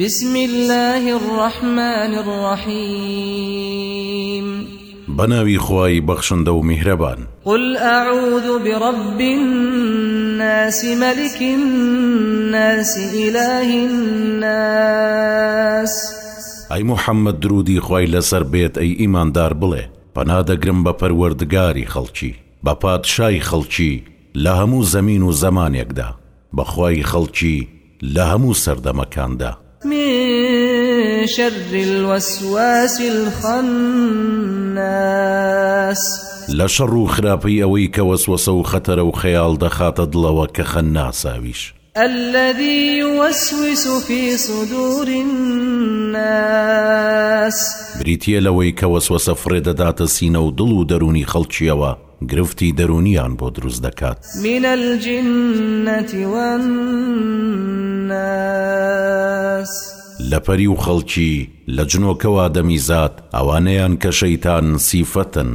بسم الله الرحمن الرحيم بناوي خواي بخشن دو مهربان قل أعوذ برب الناس ملك الناس إله الناس أي محمد درودي خواي لسر بيت أي إيمان دار بله پنادەگرم بە پەروەردگاری خەڵکی بە پادشای خەڵکی لە هەموو زەمین و زەمانێکدا بەخوای خەڵکی لە هەموو سەردەمەکاندا من شر الوسواس الخناس لە شەڕ و خراپەی ئەوەی کە وەسوسە و خەتەرە و خەیاڵ دەخاتە دڵەوە کە خەن ناساویش الذي يوسوس في صدور الناس بریتە لەوەی کە وەسوسە فرێدەداتە سینە و دڵ و دەرونی خەڵکیەوە گرفتی دەرونیان بۆ دروست دەکات منە الجنەتیوان لە پەری و خەڵکی لە جنۆکەوا دەمیزات ئەوانەیان کە شەیتان سیفەتن